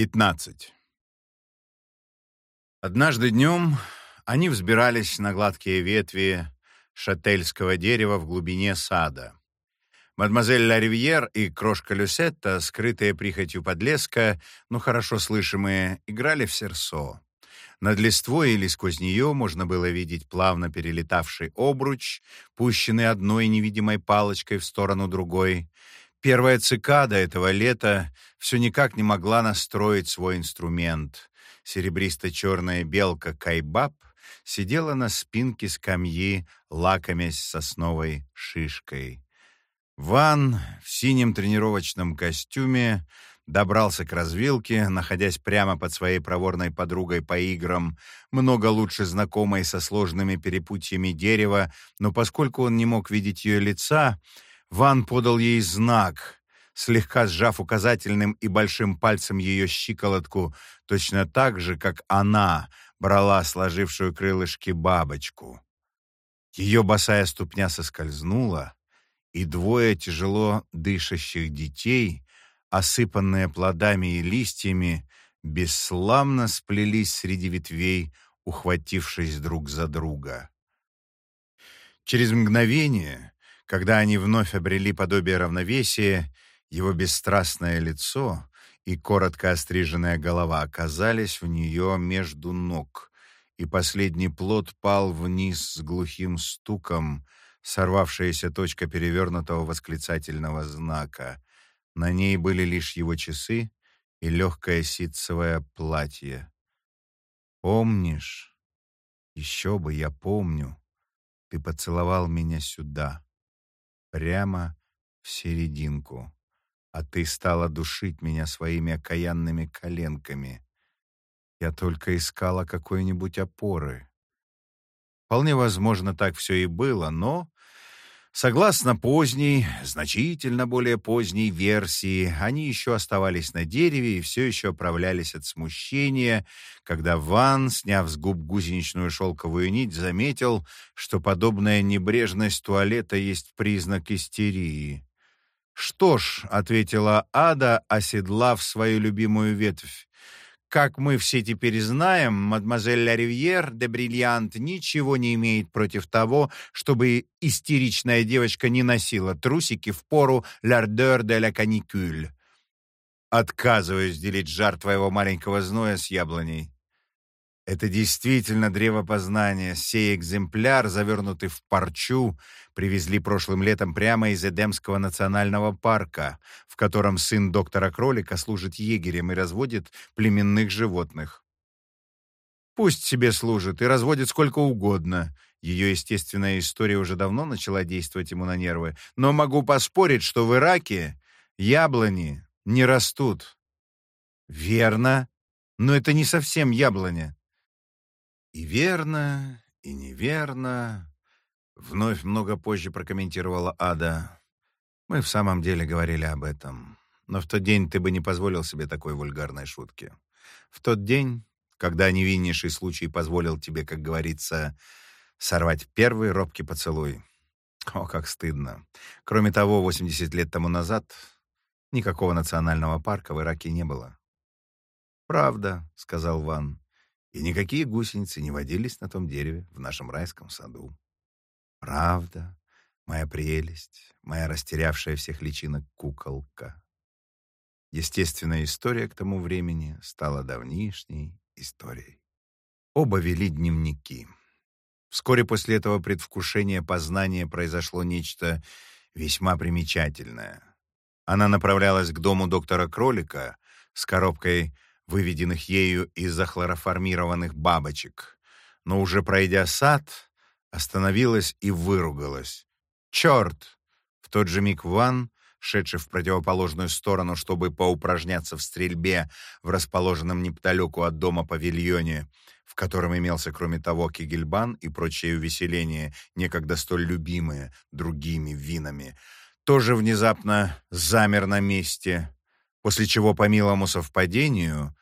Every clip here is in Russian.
15. Однажды днем они взбирались на гладкие ветви шательского дерева в глубине сада. Мадемуазель Ларивьер и крошка Люсетта, скрытые прихотью подлеска, но хорошо слышимые, играли в серсо. Над листвой или сквозь нее можно было видеть плавно перелетавший обруч, пущенный одной невидимой палочкой в сторону другой. Первая цикада этого лета все никак не могла настроить свой инструмент. Серебристо-черная белка Кайбаб сидела на спинке скамьи, лакомясь сосновой шишкой. Ван в синем тренировочном костюме добрался к развилке, находясь прямо под своей проворной подругой по играм, много лучше знакомой со сложными перепутьями дерева, но поскольку он не мог видеть ее лица, Ван подал ей знак, слегка сжав указательным и большим пальцем ее щиколотку, точно так же, как она брала сложившую крылышки бабочку. Ее босая ступня соскользнула, и двое тяжело дышащих детей, осыпанные плодами и листьями, бесславно сплелись среди ветвей, ухватившись друг за друга. Через мгновение когда они вновь обрели подобие равновесия, его бесстрастное лицо и коротко остриженная голова оказались у нее между ног, и последний плод пал вниз с глухим стуком, сорвавшаяся точка перевернутого восклицательного знака. На ней были лишь его часы и легкое ситцевое платье. «Помнишь? Еще бы я помню. Ты поцеловал меня сюда» прямо в серединку, а ты стала душить меня своими окаянными коленками. Я только искала какой-нибудь опоры. Вполне возможно, так все и было, но Согласно поздней, значительно более поздней версии, они еще оставались на дереве и все еще оправлялись от смущения, когда Ван, сняв с губ гусеничную шелковую нить, заметил, что подобная небрежность туалета есть признак истерии. «Что ж», — ответила Ада, оседлав свою любимую ветвь, как мы все теперь знаем, мадемуазель Ла де Бриллиант ничего не имеет против того, чтобы истеричная девочка не носила трусики в пору «L'ardeur de la canicule». Отказываюсь делить жар твоего маленького зноя с яблоней. Это действительно древо познания. Сей экземпляр, завернутый в парчу, привезли прошлым летом прямо из Эдемского национального парка, в котором сын доктора Кролика служит егерем и разводит племенных животных. Пусть себе служит и разводит сколько угодно. Ее естественная история уже давно начала действовать ему на нервы, но могу поспорить, что в Ираке яблони не растут. Верно, но это не совсем яблоня. И верно, и неверно. Вновь много позже прокомментировала Ада. Мы в самом деле говорили об этом. Но в тот день ты бы не позволил себе такой вульгарной шутки. В тот день, когда невиннейший случай позволил тебе, как говорится, сорвать первый робкий поцелуй. О, как стыдно. Кроме того, 80 лет тому назад никакого национального парка в Ираке не было. «Правда», — сказал Ван и никакие гусеницы не водились на том дереве в нашем райском саду. Правда, моя прелесть, моя растерявшая всех личинок куколка. Естественная история к тому времени стала давнишней историей. Оба вели дневники. Вскоре после этого предвкушения познания произошло нечто весьма примечательное. Она направлялась к дому доктора Кролика с коробкой выведенных ею из захлороформированных бабочек, но уже пройдя сад, остановилась и выругалась. «Черт!» В тот же миг Ван, шедший в противоположную сторону, чтобы поупражняться в стрельбе в расположенном неподалеку от дома павильоне, в котором имелся, кроме того, кигельбан и прочие увеселения, некогда столь любимые другими винами, тоже внезапно замер на месте, после чего, по милому совпадению,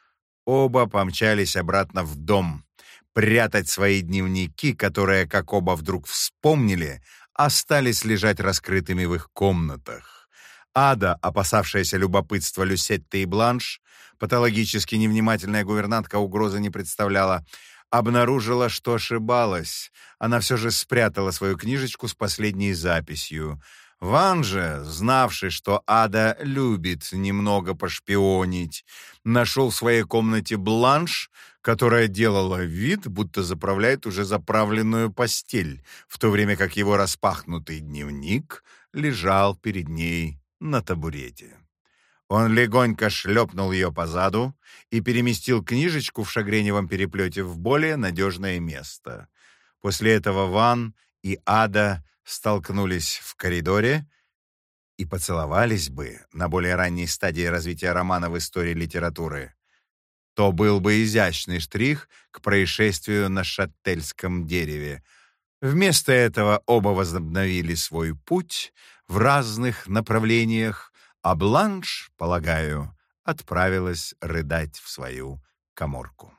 Оба помчались обратно в дом, прятать свои дневники, которые, как оба вдруг вспомнили, остались лежать раскрытыми в их комнатах. Ада, опасавшаяся любопытства Люсетты и Бланш, патологически невнимательная гувернантка угрозы не представляла, обнаружила, что ошибалась. Она все же спрятала свою книжечку с последней записью. Ван же, знавший, что Ада любит немного пошпионить, нашел в своей комнате бланш, которая делала вид, будто заправляет уже заправленную постель, в то время как его распахнутый дневник лежал перед ней на табурете. Он легонько шлепнул ее по заду и переместил книжечку в шагреневом переплете в более надежное место. После этого Ван и Ада столкнулись в коридоре и поцеловались бы на более ранней стадии развития романа в истории литературы, то был бы изящный штрих к происшествию на шаттельском дереве. Вместо этого оба возобновили свой путь в разных направлениях, а Бланш, полагаю, отправилась рыдать в свою коморку.